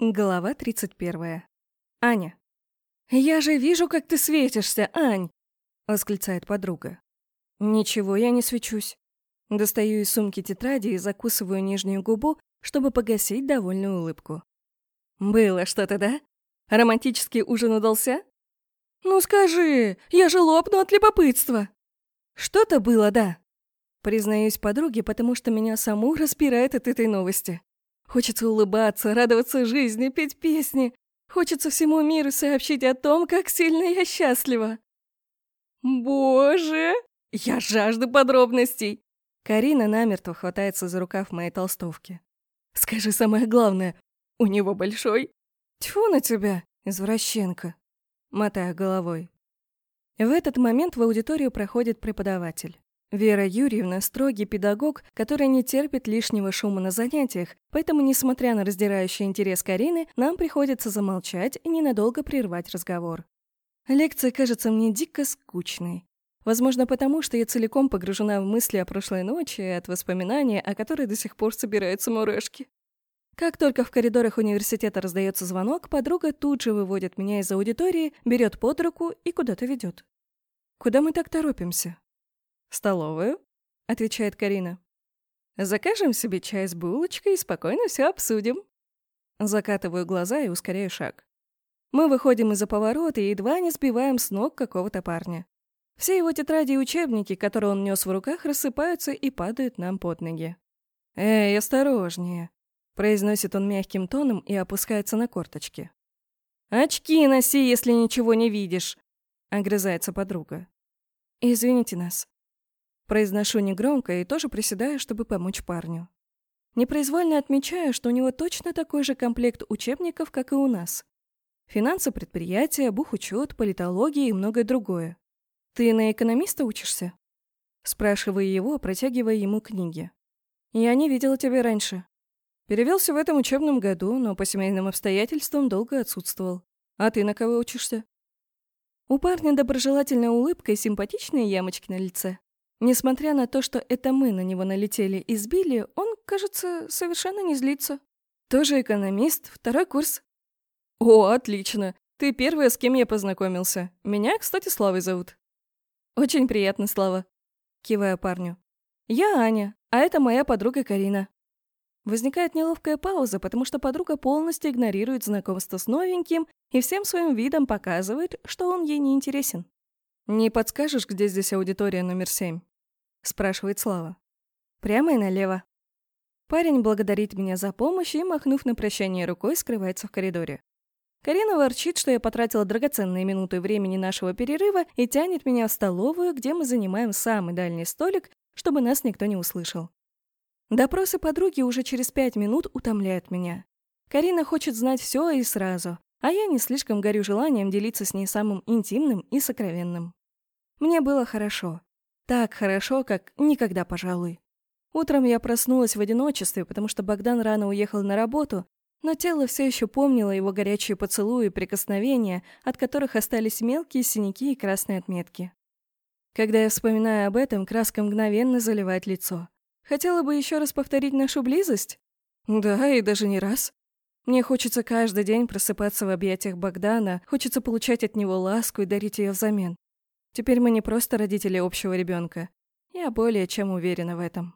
Глава 31. Аня. «Я же вижу, как ты светишься, Ань!» — восклицает подруга. «Ничего, я не свечусь». Достаю из сумки тетради и закусываю нижнюю губу, чтобы погасить довольную улыбку. «Было что-то, да? Романтический ужин удался?» «Ну скажи, я же лопну от любопытства!» «Что-то было, да?» Признаюсь подруге, потому что меня саму распирает от этой новости. Хочется улыбаться, радоваться жизни, петь песни. Хочется всему миру сообщить о том, как сильно я счастлива. Боже, я жажду подробностей. Карина намертво хватается за рукав моей толстовки. Скажи самое главное, у него большой? Тьфу на тебя, извращенка. Мотая головой. В этот момент в аудиторию проходит преподаватель. Вера Юрьевна – строгий педагог, который не терпит лишнего шума на занятиях, поэтому, несмотря на раздирающий интерес Карины, нам приходится замолчать и ненадолго прервать разговор. Лекция кажется мне дико скучной. Возможно, потому что я целиком погружена в мысли о прошлой ночи и от воспоминания, о которой до сих пор собираются мурашки. Как только в коридорах университета раздается звонок, подруга тут же выводит меня из аудитории, берет под руку и куда-то ведет. Куда мы так торопимся? «Столовую?» — отвечает Карина. «Закажем себе чай с булочкой и спокойно все обсудим». Закатываю глаза и ускоряю шаг. Мы выходим из-за поворота и едва не сбиваем с ног какого-то парня. Все его тетради и учебники, которые он нес в руках, рассыпаются и падают нам под ноги. «Эй, осторожнее!» — произносит он мягким тоном и опускается на корточки. «Очки носи, если ничего не видишь!» — огрызается подруга. «Извините нас», Произношу негромко и тоже приседаю, чтобы помочь парню. Непроизвольно отмечаю, что у него точно такой же комплект учебников, как и у нас. Финансы предприятия, бухучет, политология и многое другое. «Ты на экономиста учишься?» Спрашиваю его, протягивая ему книги. «Я не видела тебя раньше. Перевелся в этом учебном году, но по семейным обстоятельствам долго отсутствовал. А ты на кого учишься?» У парня доброжелательная улыбка и симпатичные ямочки на лице. Несмотря на то, что это мы на него налетели и сбили, он, кажется, совершенно не злится. Тоже экономист, второй курс. О, отлично. Ты первая, с кем я познакомился. Меня, кстати, Славой зовут. Очень приятно, Слава. Кивая парню. Я Аня, а это моя подруга Карина. Возникает неловкая пауза, потому что подруга полностью игнорирует знакомство с новеньким и всем своим видом показывает, что он ей не интересен. «Не подскажешь, где здесь аудитория номер семь?» — спрашивает Слава. «Прямо и налево». Парень благодарит меня за помощь и, махнув на прощание рукой, скрывается в коридоре. Карина ворчит, что я потратила драгоценные минуты времени нашего перерыва и тянет меня в столовую, где мы занимаем самый дальний столик, чтобы нас никто не услышал. Допросы подруги уже через пять минут утомляют меня. Карина хочет знать все и сразу, а я не слишком горю желанием делиться с ней самым интимным и сокровенным. Мне было хорошо. Так хорошо, как никогда, пожалуй. Утром я проснулась в одиночестве, потому что Богдан рано уехал на работу, но тело все еще помнило его горячие поцелуи и прикосновения, от которых остались мелкие синяки и красные отметки. Когда я вспоминаю об этом, краска мгновенно заливает лицо. Хотела бы еще раз повторить нашу близость? Да, и даже не раз. Мне хочется каждый день просыпаться в объятиях Богдана, хочется получать от него ласку и дарить ее взамен. Теперь мы не просто родители общего ребенка. Я более чем уверена в этом.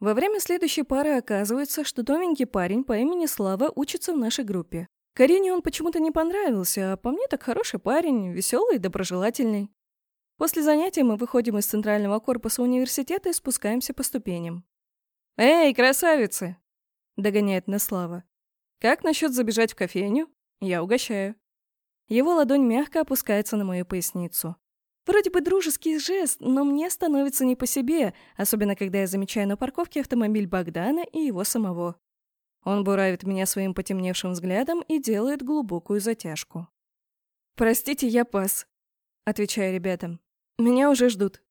Во время следующей пары оказывается, что новенький парень по имени Слава учится в нашей группе. Карине он почему-то не понравился, а по мне так хороший парень, веселый и доброжелательный. После занятия мы выходим из центрального корпуса университета и спускаемся по ступеням. «Эй, красавицы!» — догоняет нас Слава. «Как насчет забежать в кофейню? Я угощаю». Его ладонь мягко опускается на мою поясницу. Вроде бы дружеский жест, но мне становится не по себе, особенно когда я замечаю на парковке автомобиль Богдана и его самого. Он буравит меня своим потемневшим взглядом и делает глубокую затяжку. «Простите, я пас», — отвечаю ребятам. «Меня уже ждут».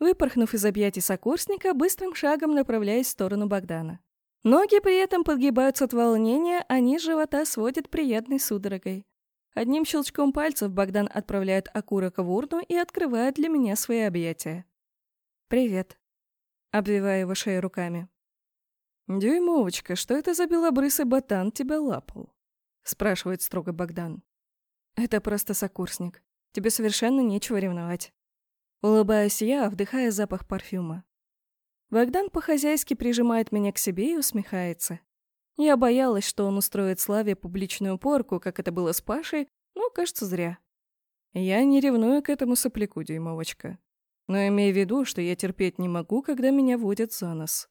Выпорхнув из объятий сокурсника, быстрым шагом направляюсь в сторону Богдана. Ноги при этом подгибаются от волнения, а низ живота сводит приятной судорогой. Одним щелчком пальцев Богдан отправляет окурок в урну и открывает для меня свои объятия. «Привет», — обвивая его шею руками. «Дюймовочка, что это за белобрысый ботан тебя лапал?» — спрашивает строго Богдан. «Это просто сокурсник. Тебе совершенно нечего ревновать». Улыбаюсь я, вдыхая запах парфюма. Богдан по-хозяйски прижимает меня к себе и усмехается. Я боялась, что он устроит Славе публичную порку, как это было с Пашей, но, кажется, зря. Я не ревную к этому сопляку, дюймовочка. Но имея в виду, что я терпеть не могу, когда меня водят за нос.